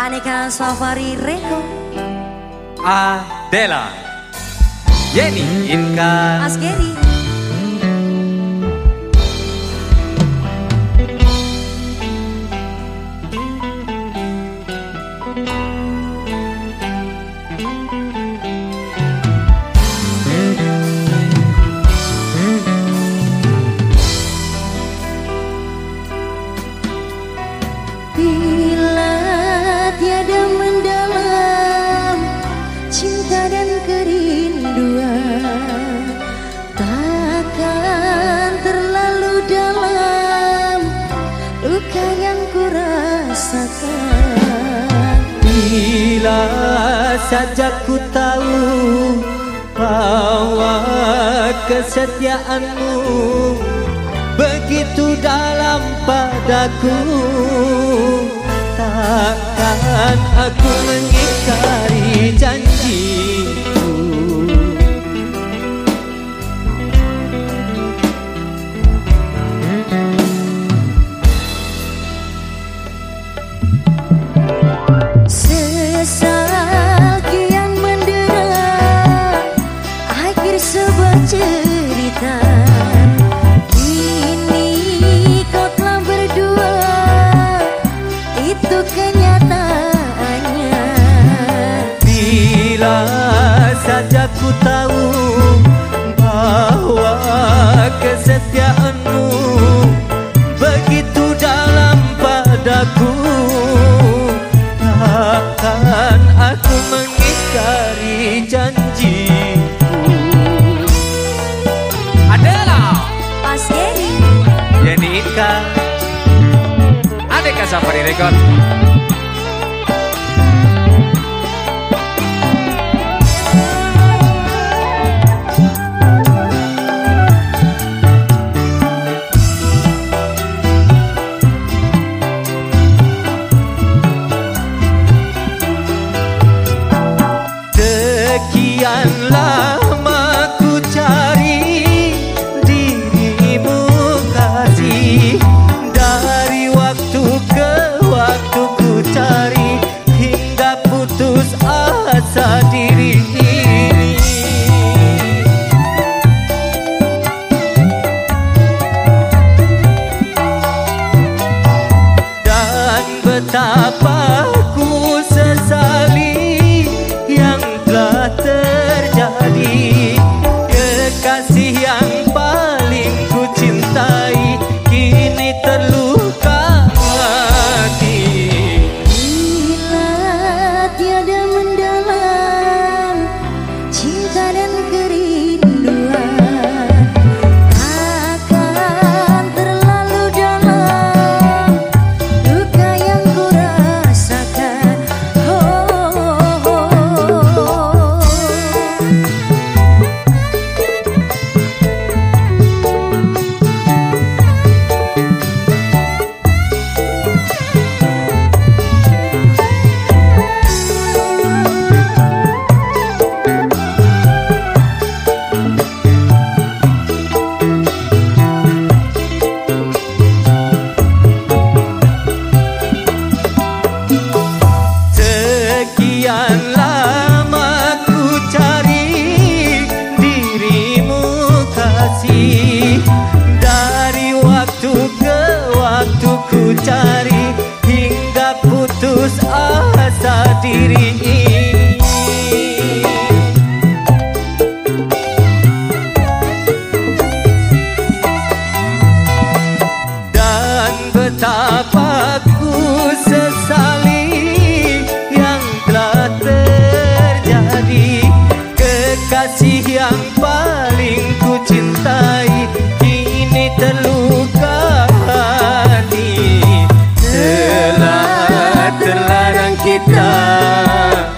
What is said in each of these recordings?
Aneka Safari Reko. Adela. Yeni Inka. Askeri. rasakan. Bila saja ku tahu Bahwa kesetiaanmu Begitu dalam padaku Takkan aku mengikari Ade Casa Record. tapa Vâng,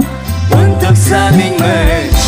vẫn thực xa mình mệt.